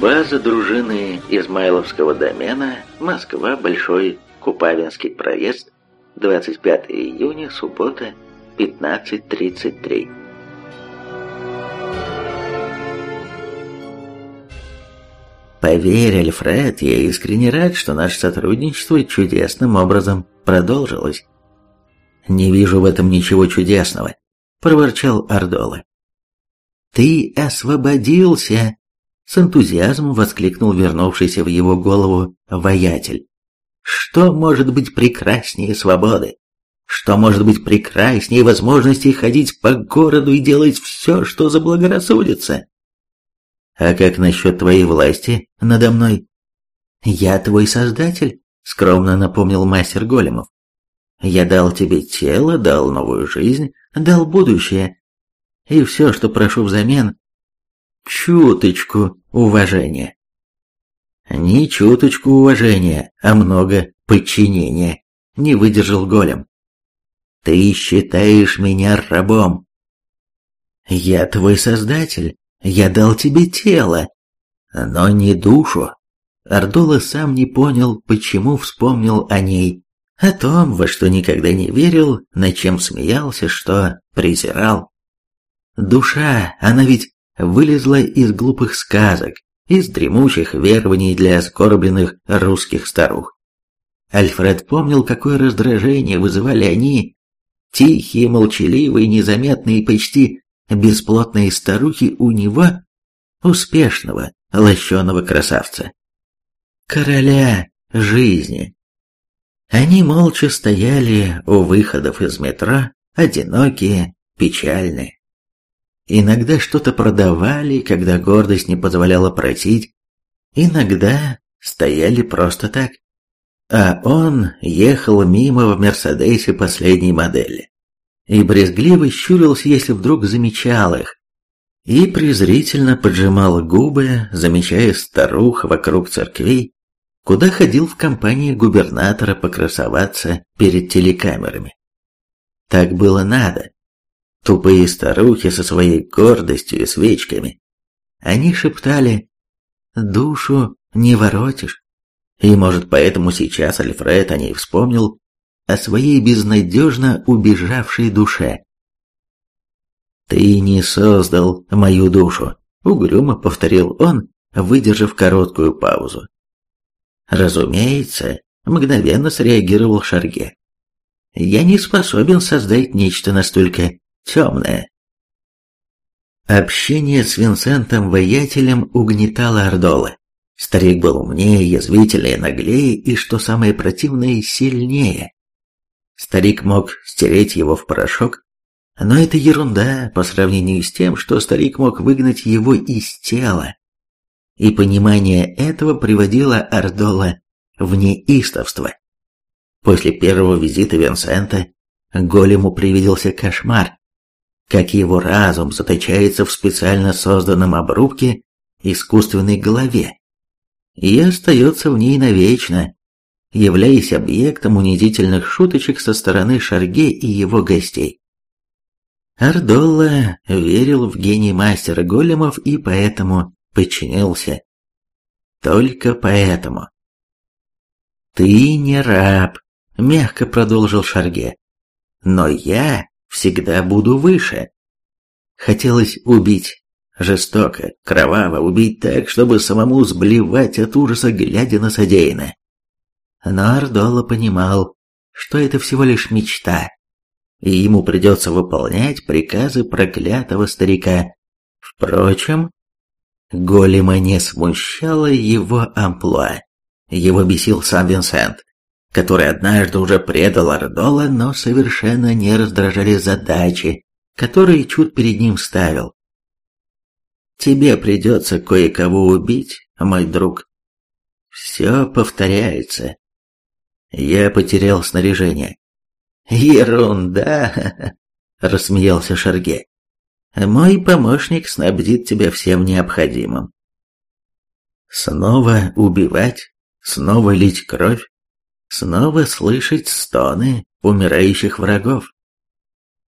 База дружины Измайловского домена, Москва, Большой Купавинский проезд, 25 июня, суббота, 15.33. Поверь, Альфред, я искренне рад, что наше сотрудничество чудесным образом продолжилось. Не вижу в этом ничего чудесного, проворчал Ардола. Ты освободился, с энтузиазмом воскликнул вернувшийся в его голову воятель. Что может быть прекраснее свободы? Что может быть прекраснее возможности ходить по городу и делать все, что заблагорассудится? А как насчет твоей власти надо мной? Я твой создатель, скромно напомнил мастер големов. Я дал тебе тело, дал новую жизнь, дал будущее. И все, что прошу взамен, чуточку уважения. Не чуточку уважения, а много подчинения, не выдержал голем. Ты считаешь меня рабом. Я твой создатель, я дал тебе тело, но не душу. Ардола сам не понял, почему вспомнил о ней, о том, во что никогда не верил, над чем смеялся, что презирал. Душа, она ведь вылезла из глупых сказок, из дремучих верований для скорбленных русских старух. Альфред помнил, какое раздражение вызывали они, тихие, молчаливые, незаметные, почти бесплотные старухи у него, успешного, лощеного красавца. Короля жизни. Они молча стояли у выходов из метро, одинокие, печальные. Иногда что-то продавали, когда гордость не позволяла просить, иногда стояли просто так. А он ехал мимо в Мерседесе последней модели и брезгливо щурился, если вдруг замечал их, и презрительно поджимал губы, замечая старух вокруг церквей, куда ходил в компании губернатора покрасоваться перед телекамерами. Так было надо, Тупые старухи со своей гордостью и свечками. Они шептали «Душу не воротишь». И, может, поэтому сейчас Альфред о ней вспомнил, о своей безнадежно убежавшей душе. «Ты не создал мою душу», — угрюмо повторил он, выдержав короткую паузу. «Разумеется», — мгновенно среагировал Шарге. «Я не способен создать нечто настолько темное. Общение с Винсентом Воятелем угнетало Ордола. Старик был умнее, язвительнее, наглее и, что самое противное, сильнее. Старик мог стереть его в порошок, но это ерунда по сравнению с тем, что старик мог выгнать его из тела. И понимание этого приводило Ордола в неистовство. После первого визита Винсента голему привиделся кошмар, как его разум заточается в специально созданном обрубке искусственной голове и остается в ней навечно, являясь объектом унизительных шуточек со стороны Шарге и его гостей. Ардолла верил в гений мастера големов и поэтому подчинился. Только поэтому. «Ты не раб», — мягко продолжил Шарге. «Но я всегда буду выше. Хотелось убить. Жестоко, кроваво убить так, чтобы самому сблевать от ужаса, глядя на содеянное. Но Ардола понимал, что это всего лишь мечта, и ему придется выполнять приказы проклятого старика. Впрочем, Голема не смущало его амплуа. Его бесил сам Винсент который однажды уже предал Ардола, но совершенно не раздражали задачи, которые Чуд перед ним ставил. «Тебе придется кое-кого убить, мой друг. Все повторяется. Я потерял снаряжение». «Ерунда!» — рассмеялся Шарге. «Мой помощник снабдит тебя всем необходимым». Снова убивать, снова лить кровь, снова слышать стоны умирающих врагов,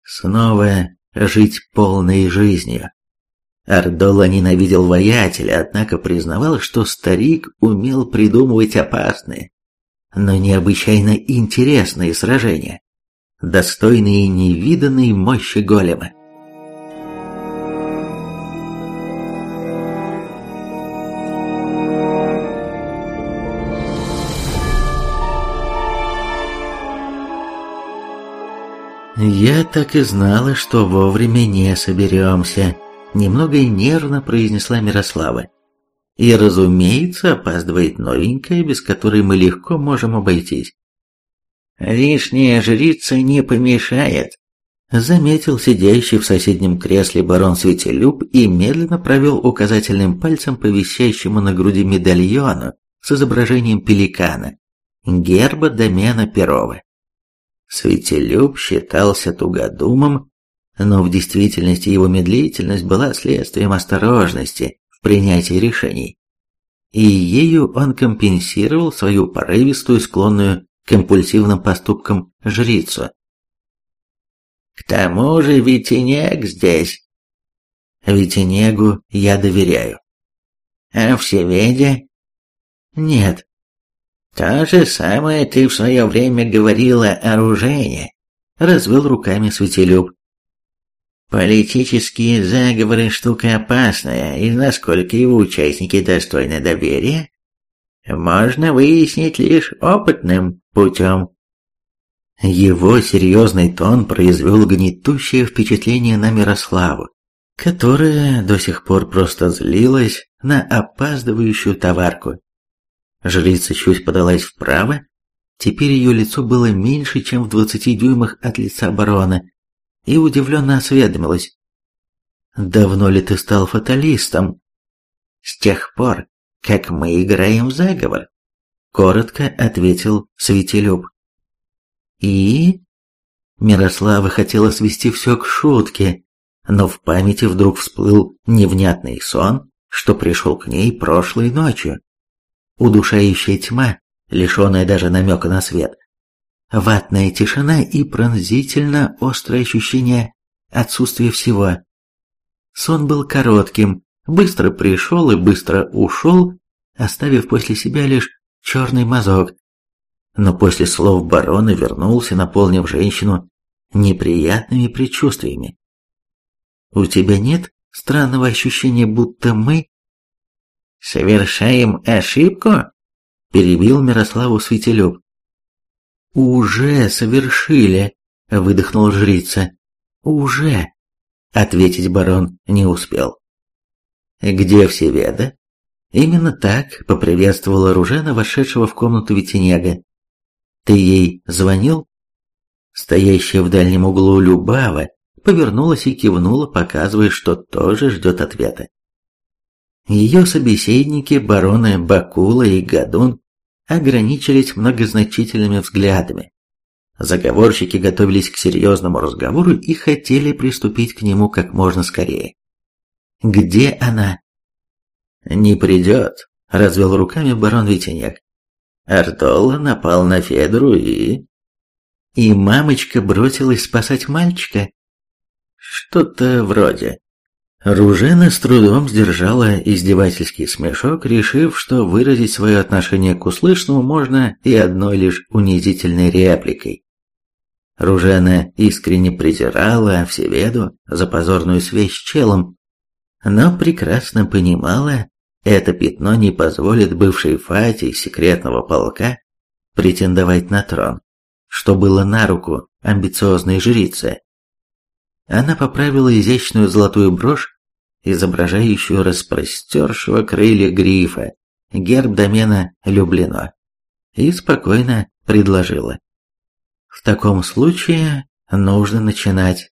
снова жить полной жизнью. Ардола ненавидел воятеля, однако признавал, что старик умел придумывать опасные, но необычайно интересные сражения, достойные невиданной мощи голема. «Я так и знала, что вовремя не соберемся», — немного нервно произнесла Мирослава. «И, разумеется, опаздывает новенькая, без которой мы легко можем обойтись». «Лишняя жрица не помешает», — заметил сидящий в соседнем кресле барон Светелюб и медленно провел указательным пальцем по висящему на груди медальону с изображением пеликана, герба домена Перова. Светелюб считался тугодумом, но в действительности его медлительность была следствием осторожности в принятии решений. И ею он компенсировал свою порывистую, склонную к импульсивным поступкам жрицу. «К тому же Витинег здесь». «Витинегу я доверяю». «А Всеведе?» «Нет, то же самое ты в свое время говорила о Ружене, развел руками Светелюб. Политические заговоры штука опасная, и насколько его участники достойны доверия, можно выяснить лишь опытным путем. Его серьезный тон произвел гнетущее впечатление на Мирославу, которая до сих пор просто злилась на опаздывающую товарку. Жрица чуть подалась вправо. Теперь ее лицо было меньше, чем в двадцати дюймах от лица барона, и удивленно осведомилась. «Давно ли ты стал фаталистом?» «С тех пор, как мы играем в заговор», — коротко ответил Светелюб. «И?» Мирослава хотела свести все к шутке, но в памяти вдруг всплыл невнятный сон, что пришел к ней прошлой ночью удушающая тьма, лишенная даже намека на свет, ватная тишина и пронзительно острое ощущение отсутствия всего. Сон был коротким, быстро пришел и быстро ушел, оставив после себя лишь черный мазок. Но после слов барона вернулся, наполнив женщину неприятными предчувствиями. «У тебя нет странного ощущения, будто мы «Совершаем ошибку?» – перебил Мирославу Светелюб. «Уже совершили», – выдохнул жрица. «Уже», – ответить барон не успел. «Где Всеведа?» Именно так поприветствовала Ружена, вошедшего в комнату Витинега. «Ты ей звонил?» Стоящая в дальнем углу Любава повернулась и кивнула, показывая, что тоже ждет ответа. Ее собеседники, бароны Бакула и Гадун, ограничились многозначительными взглядами. Заговорщики готовились к серьезному разговору и хотели приступить к нему как можно скорее. «Где она?» «Не придет», — развел руками барон Витиняк. Артола напал на Федору и... И мамочка бросилась спасать мальчика? Что-то вроде. Ружена с трудом сдержала издевательский смешок, решив, что выразить свое отношение к услышанному можно и одной лишь унизительной репликой. Ружена искренне презирала Всеведу за позорную связь с челом, но прекрасно понимала, это пятно не позволит бывшей Фате секретного полка претендовать на трон, что было на руку амбициозной жрице. Она поправила изящную золотую брошь изображающую распростершего крылья грифа, герб домена Люблино, и спокойно предложила. В таком случае нужно начинать.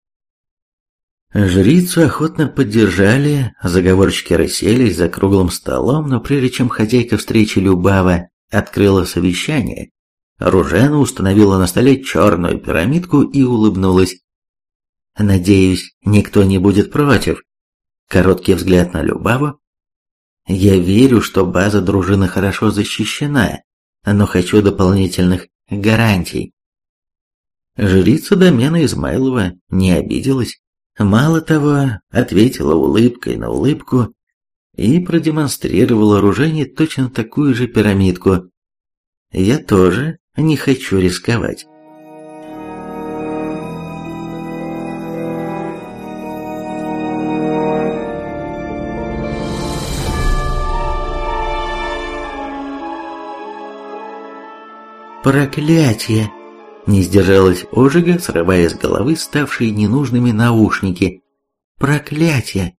Жрицу охотно поддержали, заговорщики расселись за круглым столом, но прежде чем хозяйка встречи Любава открыла совещание, Ружена установила на столе черную пирамидку и улыбнулась. «Надеюсь, никто не будет против, Короткий взгляд на Любаву. Я верю, что база дружины хорошо защищена, но хочу дополнительных гарантий. Жрица домена Измайлова не обиделась. Мало того, ответила улыбкой на улыбку и продемонстрировала оружие точно такую же пирамидку. Я тоже не хочу рисковать. Проклятие! Не сдержалась Ожига, срывая с головы ставшие ненужными наушники. Проклятие!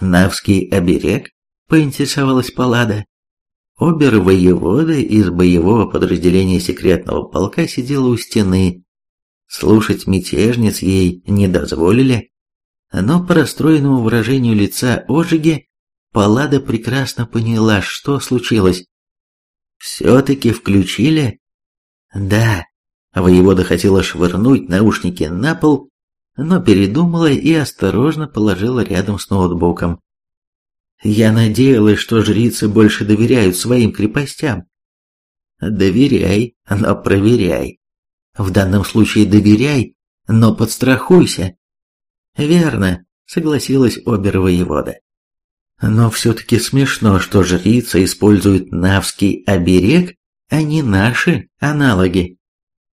Навский оберег? Поинтересовалась Паллада. Обер-воевода из боевого подразделения секретного полка сидела у стены. Слушать мятежниц ей не дозволили, но по расстроенному выражению лица Ожиги Паллада прекрасно поняла, что случилось. «Все-таки включили?» «Да». Воевода хотела швырнуть наушники на пол, но передумала и осторожно положила рядом с ноутбуком. Я надеялась, что жрицы больше доверяют своим крепостям. Доверяй, но проверяй. В данном случае доверяй, но подстрахуйся. Верно, согласилась обер-воевода. Но все-таки смешно, что жрица использует навский оберег, а не наши аналоги.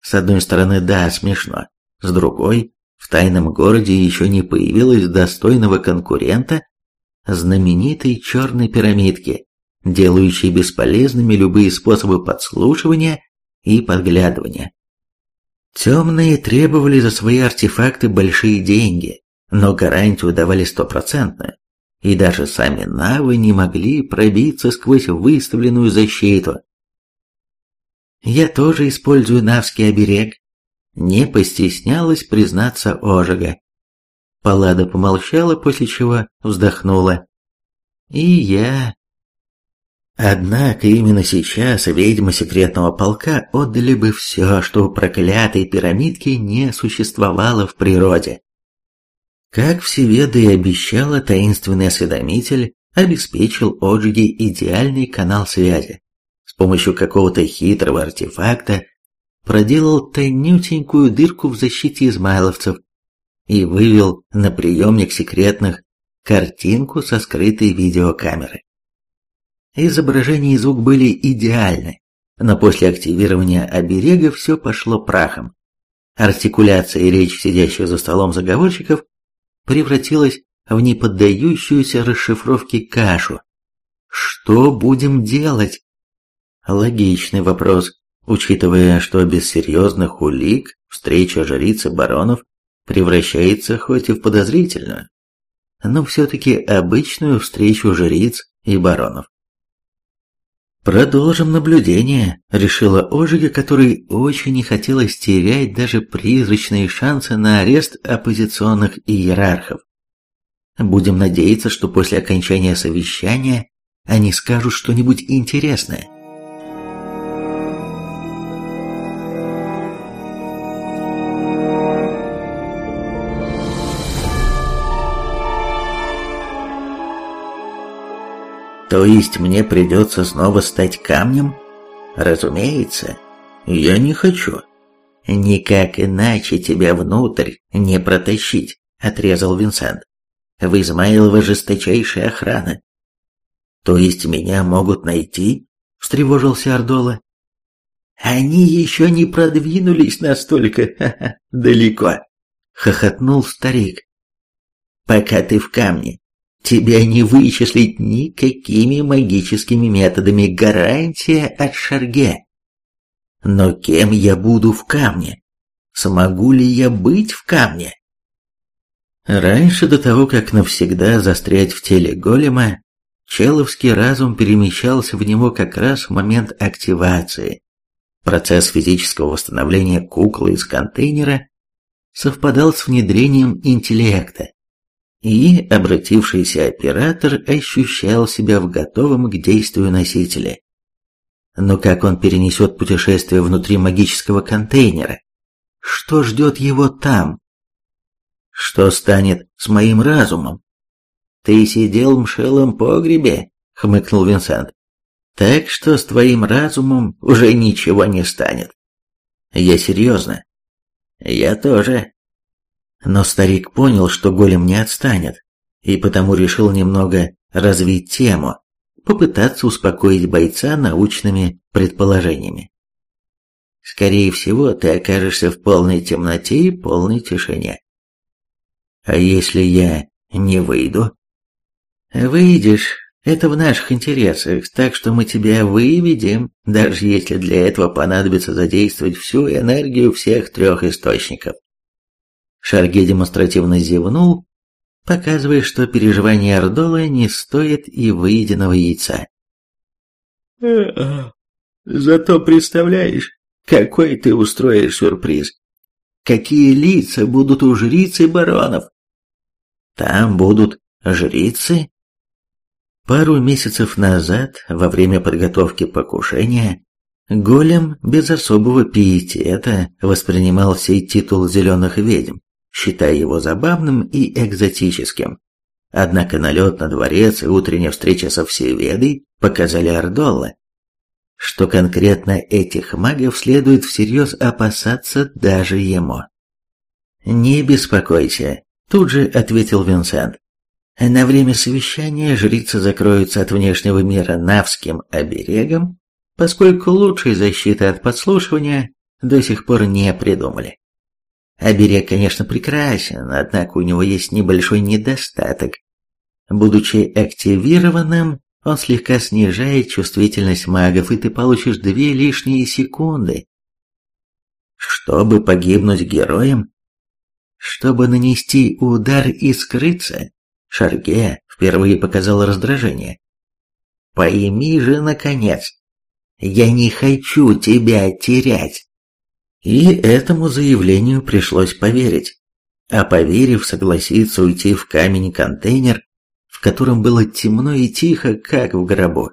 С одной стороны, да, смешно. С другой, в тайном городе еще не появилось достойного конкурента знаменитой черной пирамидки, делающей бесполезными любые способы подслушивания и подглядывания. Темные требовали за свои артефакты большие деньги, но гарантию давали стопроцентную, и даже сами навы не могли пробиться сквозь выставленную защиту. Я тоже использую навский оберег, не постеснялась признаться Ожега. Паллада помолчала, после чего вздохнула. «И я...» Однако именно сейчас ведьмы секретного полка отдали бы все, что у проклятой пирамидки не существовало в природе. Как Всеведа и обещала, таинственный осведомитель обеспечил Оджиге идеальный канал связи. С помощью какого-то хитрого артефакта проделал тонютенькую дырку в защите измайловцев, и вывел на приемник секретных картинку со скрытой видеокамеры. Изображение и звук были идеальны, но после активирования оберега все пошло прахом. Артикуляция и речь сидящих за столом заговорщиков превратилась в неподдающуюся расшифровке кашу. Что будем делать? Логичный вопрос, учитывая, что без серьезных улик встреча жрицы баронов превращается хоть и в подозрительную, но все-таки обычную встречу жриц и баронов. «Продолжим наблюдение», — решила Ожига, которой очень не хотелось терять даже призрачные шансы на арест оппозиционных иерархов. «Будем надеяться, что после окончания совещания они скажут что-нибудь интересное». То есть мне придется снова стать камнем? Разумеется, я не хочу. Никак иначе тебя внутрь не протащить, отрезал Винсент. В Измаилово жесточайшая охрана. То есть меня могут найти? Встревожился Ардола. Они еще не продвинулись настолько ха -ха, далеко, хохотнул старик. Пока ты в камне, Тебя не вычислить никакими магическими методами, гарантия от Шарге. Но кем я буду в камне? Смогу ли я быть в камне? Раньше, до того, как навсегда застрять в теле голема, человский разум перемещался в него как раз в момент активации. Процесс физического восстановления куклы из контейнера совпадал с внедрением интеллекта и обратившийся оператор ощущал себя в готовом к действию носителе. Но как он перенесет путешествие внутри магического контейнера? Что ждет его там? Что станет с моим разумом? Ты сидел в мшелом погребе, хмыкнул Винсент. Так что с твоим разумом уже ничего не станет. Я серьезно. Я тоже. Но старик понял, что голем не отстанет, и потому решил немного развить тему, попытаться успокоить бойца научными предположениями. Скорее всего, ты окажешься в полной темноте и полной тишине. А если я не выйду? Выйдешь, это в наших интересах, так что мы тебя выведем, даже если для этого понадобится задействовать всю энергию всех трех источников. Шарге демонстративно зевнул, показывая, что переживание Ордола не стоит и выеденного яйца. «Зато представляешь, какой ты устроишь сюрприз. Какие лица будут у жриц и баронов? Там будут жрицы? Пару месяцев назад, во время подготовки покушения, Голем без особого пиетета воспринимал сей титул зеленых ведьм, считая его забавным и экзотическим. Однако налет на дворец и утренняя встреча со Всеведой показали Ордолла, что конкретно этих магов следует всерьез опасаться даже ему. «Не беспокойся», — тут же ответил Винсент. На время совещания жрицы закроются от внешнего мира навским оберегом, поскольку лучшей защиты от подслушивания до сих пор не придумали. Оберег, конечно, прекрасен, однако у него есть небольшой недостаток. Будучи активированным, он слегка снижает чувствительность магов, и ты получишь две лишние секунды. Чтобы погибнуть героем? Чтобы нанести удар и скрыться? Шарге впервые показал раздражение. «Пойми же, наконец, я не хочу тебя терять!» И этому заявлению пришлось поверить. А поверив, согласиться уйти в камень-контейнер, в котором было темно и тихо, как в гробу,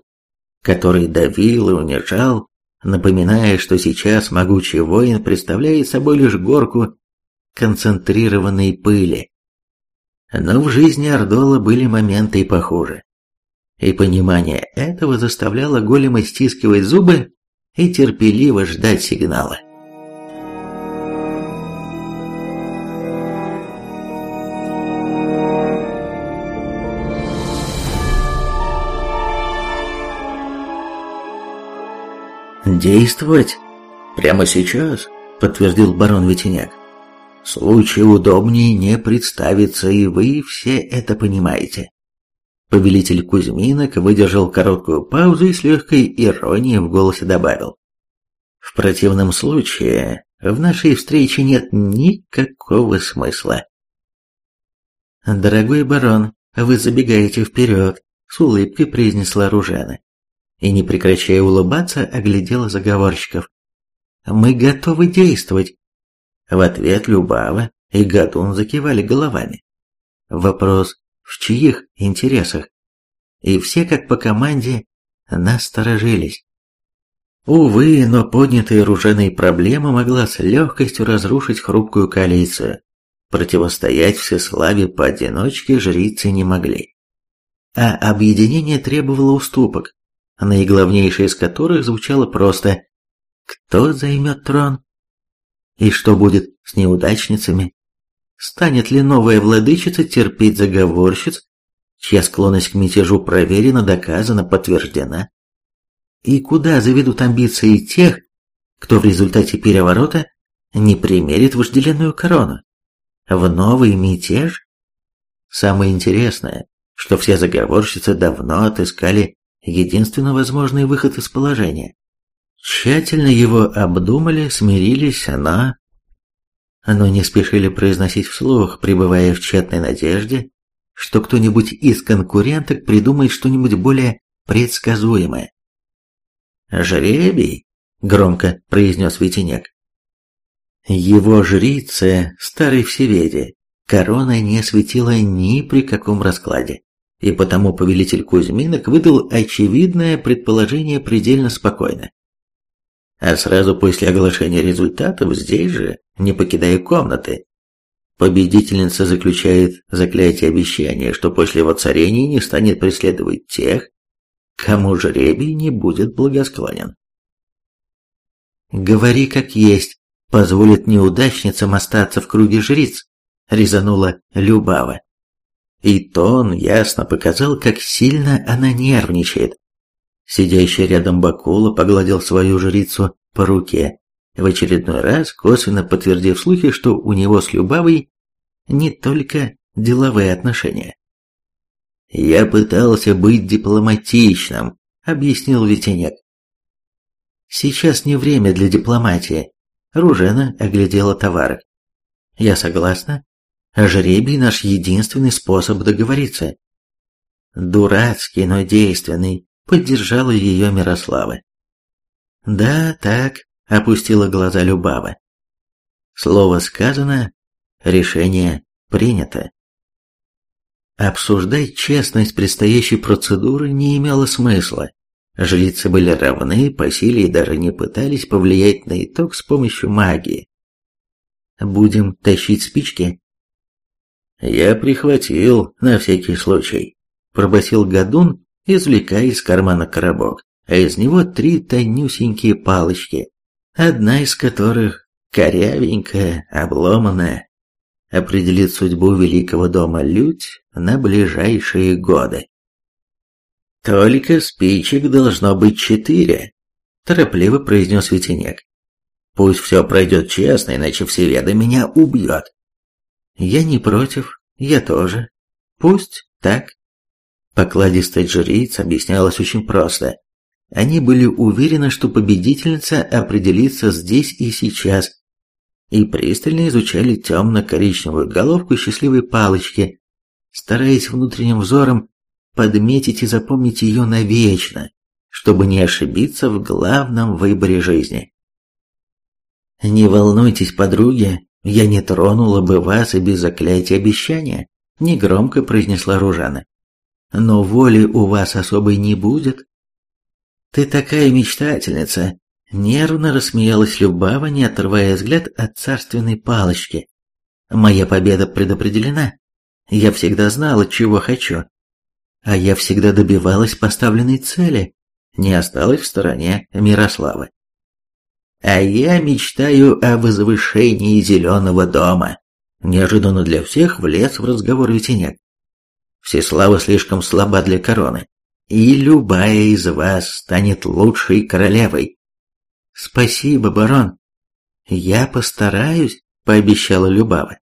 который давил и унижал, напоминая, что сейчас могучий воин представляет собой лишь горку концентрированной пыли, но в жизни Ордола были моменты и похуже. И понимание этого заставляло голема стискивать зубы и терпеливо ждать сигнала. «Действовать? Прямо сейчас?» — подтвердил барон Ветеняк. Случай удобнее не представится, и вы все это понимаете. Повелитель Кузьминок выдержал короткую паузу и с легкой иронией в голосе добавил. В противном случае в нашей встрече нет никакого смысла. «Дорогой барон, вы забегаете вперед», — с улыбкой произнесла Ружана. И, не прекращая улыбаться, оглядела заговорщиков. «Мы готовы действовать. В ответ Любава и Гадун закивали головами. Вопрос, в чьих интересах? И все, как по команде, насторожились. Увы, но поднятая оружейная проблема могла с легкостью разрушить хрупкую коалицию. Противостоять всеславе поодиночке жрицы не могли. А объединение требовало уступок, наиглавнейшее из которых звучало просто «Кто займет трон?» И что будет с неудачницами? Станет ли новая владычица терпеть заговорщиц, чья склонность к мятежу проверена, доказана, подтверждена? И куда заведут амбиции тех, кто в результате переворота не примерит вожделенную корону? В новый мятеж? Самое интересное, что все заговорщицы давно отыскали единственно возможный выход из положения. Тщательно его обдумали, смирились, но... Но не спешили произносить вслух, пребывая в тщетной надежде, что кто-нибудь из конкуренток придумает что-нибудь более предсказуемое. «Жребий», — громко произнес Ветеняк. Его жрице, старой всеведе, корона не светила ни при каком раскладе, и потому повелитель Кузьминок выдал очевидное предположение предельно спокойно. А сразу после оглашения результатов здесь же, не покидая комнаты, победительница заключает заклятие обещания, что после воцарения не станет преследовать тех, кому жребий не будет благосклонен. «Говори как есть», позволит неудачницам остаться в круге жриц, резанула Любава. И тон ясно показал, как сильно она нервничает. Сидящий рядом Бакула погладил свою жрицу по руке, в очередной раз косвенно подтвердив слухи, что у него с Любавой не только деловые отношения. «Я пытался быть дипломатичным», — объяснил Ветенек. «Сейчас не время для дипломатии», — Ружена оглядела товары. «Я согласна. Жребий — наш единственный способ договориться». «Дурацкий, но действенный», — поддержала ее Мирослава. «Да, так», — опустила глаза Любава. Слово сказано, решение принято. Обсуждать честность предстоящей процедуры не имело смысла. Жрицы были равны по силе и даже не пытались повлиять на итог с помощью магии. «Будем тащить спички?» «Я прихватил, на всякий случай», — пробасил Гадун, извлекая из кармана коробок, а из него три тонюсенькие палочки, одна из которых корявенькая, обломанная, определит судьбу великого дома Людь на ближайшие годы. «Только спичек должно быть четыре», – торопливо произнес Ветенек. «Пусть все пройдет честно, иначе Всеведа меня убьет». «Я не против, я тоже. Пусть так». Покладистая жрица объяснялась очень просто. Они были уверены, что победительница определится здесь и сейчас, и пристально изучали темно-коричневую головку счастливой палочки, стараясь внутренним взором подметить и запомнить ее навечно, чтобы не ошибиться в главном выборе жизни. «Не волнуйтесь, подруги, я не тронула бы вас и без заклятия обещания», — негромко произнесла Ружана. «Но воли у вас особой не будет». «Ты такая мечтательница», — нервно рассмеялась Любава, не отрывая взгляд от царственной палочки. «Моя победа предопределена. Я всегда знала, чего хочу. А я всегда добивалась поставленной цели, не осталась в стороне Мирославы. А я мечтаю о возвышении зеленого дома. Неожиданно для всех влез в разговор Ветеняк. Всеслава слишком слаба для короны, и любая из вас станет лучшей королевой. Спасибо, барон. Я постараюсь, пообещала Любава.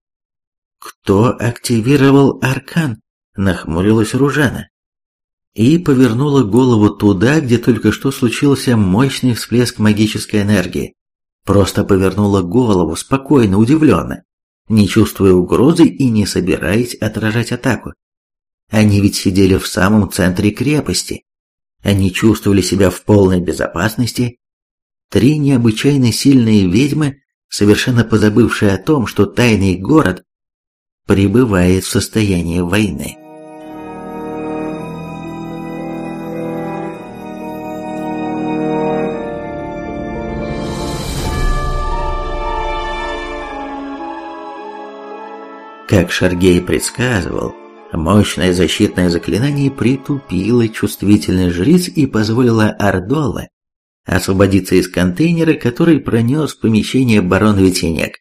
«Кто активировал аркан?» – нахмурилась Ружана. И повернула голову туда, где только что случился мощный всплеск магической энергии. Просто повернула голову спокойно, удивленно, не чувствуя угрозы и не собираясь отражать атаку. Они ведь сидели в самом центре крепости. Они чувствовали себя в полной безопасности. Три необычайно сильные ведьмы, совершенно позабывшие о том, что тайный город пребывает в состоянии войны. Как Шаргей предсказывал, мощное защитное заклинание притупило чувствительность жриц и позволило Ардола освободиться из контейнера, который пронес в помещение барон Ветенек.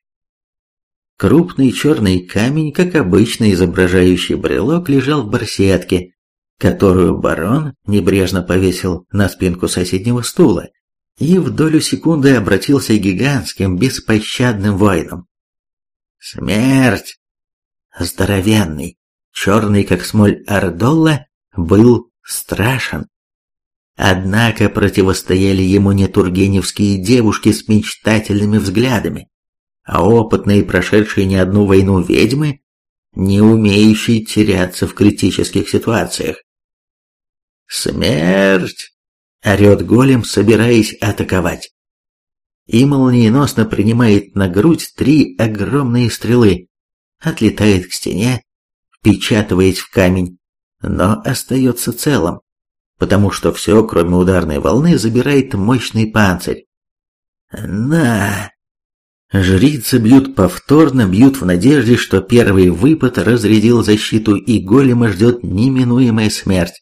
Крупный черный камень, как обычно изображающий брелок, лежал в барсетке, которую барон небрежно повесил на спинку соседнего стула и в долю секунды обратился гигантским, беспощадным воином. Смерть! Здоровенный, черный как смоль Ардолла, был страшен. Однако противостояли ему не тургеневские девушки с мечтательными взглядами, а опытные, прошедшие не одну войну ведьмы, не умеющие теряться в критических ситуациях. «Смерть!» — орет голем, собираясь атаковать. И молниеносно принимает на грудь три огромные стрелы, отлетает к стене, впечатываясь в камень, но остается целым, потому что все, кроме ударной волны, забирает мощный панцирь. «На!» Жрицы бьют повторно, бьют в надежде, что первый выпад разрядил защиту и голема ждет неминуемая смерть.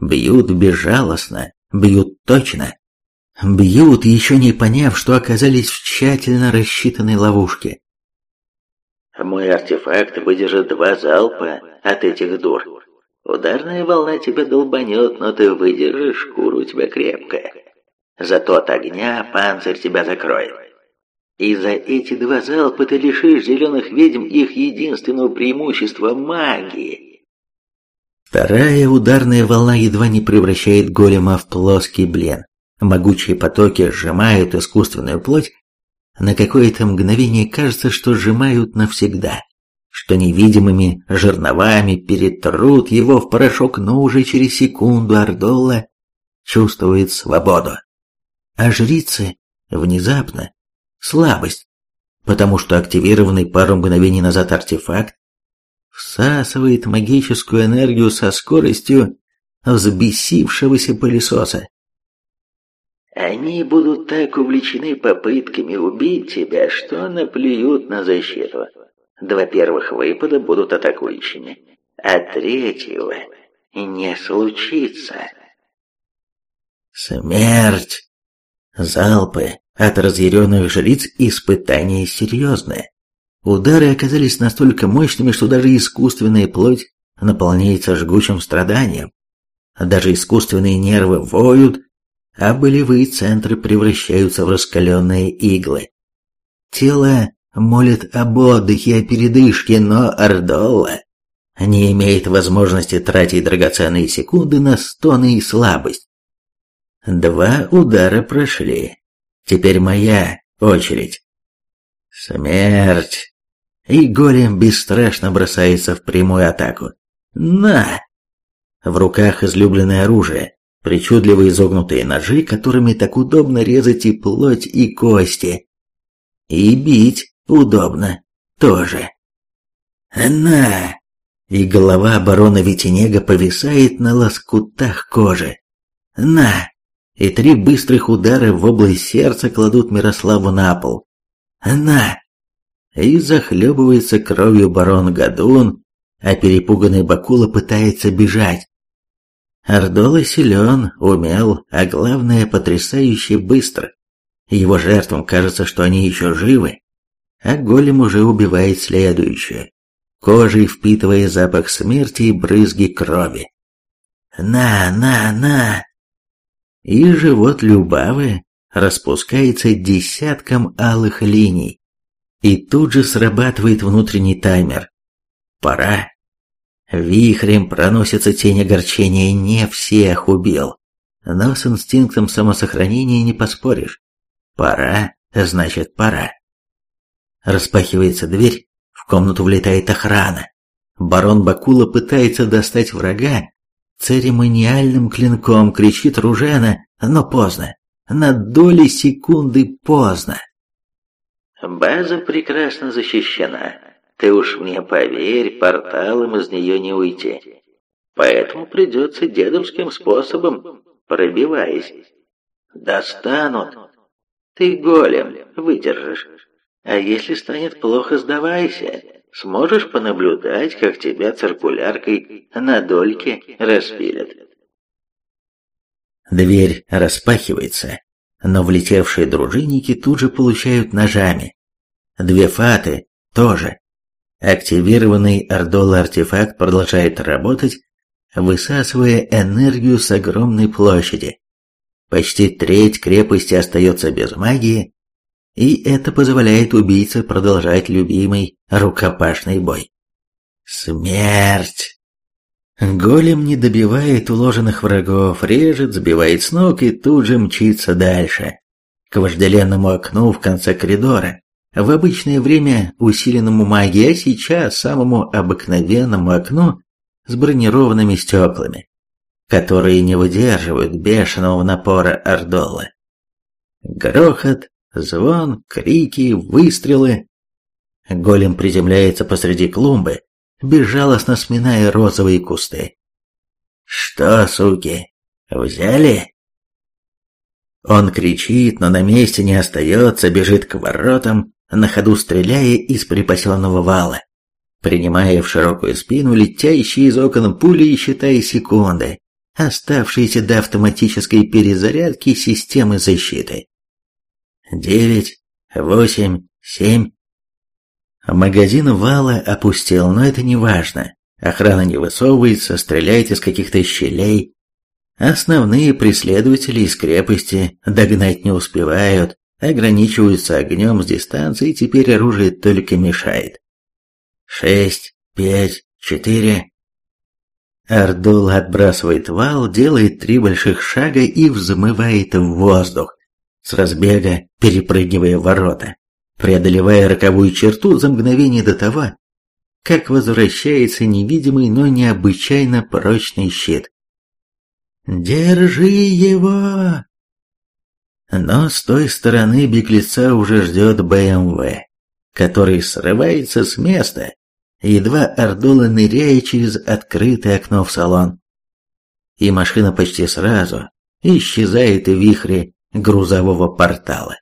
Бьют безжалостно, бьют точно. Бьют, еще не поняв, что оказались в тщательно рассчитанной ловушке. Мой артефакт выдержит два залпа от этих дур. Ударная волна тебя долбанет, но ты выдержишь, шкура у тебя крепкая. Зато от огня панцирь тебя закроет. И за эти два залпа ты лишишь зеленых ведьм их единственного преимущества – магии. Вторая ударная волна едва не превращает голема в плоский блен. Могучие потоки сжимают искусственную плоть. На какое-то мгновение кажется, что сжимают навсегда, что невидимыми жерновами перетрут его в порошок, но уже через секунду Ардола чувствует свободу. А жрицы внезапно слабость, потому что активированный пару мгновений назад артефакт всасывает магическую энергию со скоростью взбесившегося пылесоса. Они будут так увлечены попытками убить тебя, что наплюют на защиту. Два первых выпада будут атакующими, а третьего не случится. Смерть! Залпы от разъяренных жриц испытание серьезное. Удары оказались настолько мощными, что даже искусственная плоть наполняется жгучим страданием. Даже искусственные нервы воют, а болевые центры превращаются в раскаленные иглы. Тело молит об отдыхе, о передышке, но Ардолла не имеет возможности тратить драгоценные секунды на стоны и слабость. Два удара прошли. Теперь моя очередь. Смерть. И голем бесстрашно бросается в прямую атаку. На! В руках излюбленное оружие, причудливо изогнутые ножи, которыми так удобно резать и плоть, и кости. И бить удобно тоже. На! И голова барона Витинега повисает на лоскутах кожи. На! И три быстрых удара в область сердца кладут Мирославу на пол. На! И захлебывается кровью барон Гадун, а перепуганный Бакула пытается бежать. Ардола силен, умел, а главное, потрясающе быстр. Его жертвам кажется, что они еще живы, а голем уже убивает следующее, кожей впитывая запах смерти и брызги крови. «На, на, на!» И живот Любавы распускается десятком алых линий. И тут же срабатывает внутренний таймер. Пора. Вихрем проносится тень огорчения, не всех убил. Но с инстинктом самосохранения не поспоришь. Пора, значит пора. Распахивается дверь, в комнату влетает охрана. Барон Бакула пытается достать врага, церемониальным клинком кричит Ружена, но поздно. На доли секунды поздно. База прекрасно защищена. Ты уж мне поверь, порталом из нее не уйти. Поэтому придется дедовским способом, пробиваясь. Достанут. Ты голем, выдержишь. А если станет плохо, сдавайся. Сможешь понаблюдать, как тебя циркуляркой на дольки распилят. Дверь распахивается, но влетевшие дружинники тут же получают ножами. Две фаты тоже. Активированный Ордола артефакт продолжает работать, высасывая энергию с огромной площади. Почти треть крепости остается без магии, и это позволяет убийце продолжать любимый рукопашный бой. Смерть! Голем не добивает уложенных врагов, режет, сбивает с ног и тут же мчится дальше, к вожделенному окну в конце коридора, в обычное время усиленному магией, а сейчас самому обыкновенному окну с бронированными стеклами, которые не выдерживают бешеного напора Ордола. Грохот, звон, крики, выстрелы. Голем приземляется посреди клумбы, безжалостно сминая розовые кусты. «Что, суки, взяли?» Он кричит, но на месте не остается, бежит к воротам, на ходу стреляя из припасенного вала, принимая в широкую спину летящие из окон пули и считая секунды, оставшиеся до автоматической перезарядки системы защиты. Девять, восемь, семь. Магазин вала опустел, но это не важно. Охрана не высовывается, стреляет из каких-то щелей. Основные преследователи из крепости догнать не успевают, ограничиваются огнем с дистанции, теперь оружие только мешает. Шесть, пять, четыре. Ардул отбрасывает вал, делает три больших шага и взмывает в воздух, с разбега перепрыгивая ворота, преодолевая роковую черту за мгновение до того, как возвращается невидимый, но необычайно прочный щит. «Держи его!» Но с той стороны беглеца уже ждет БМВ, который срывается с места, едва Ордула ныряя через открытое окно в салон. И машина почти сразу исчезает в вихре грузового портала.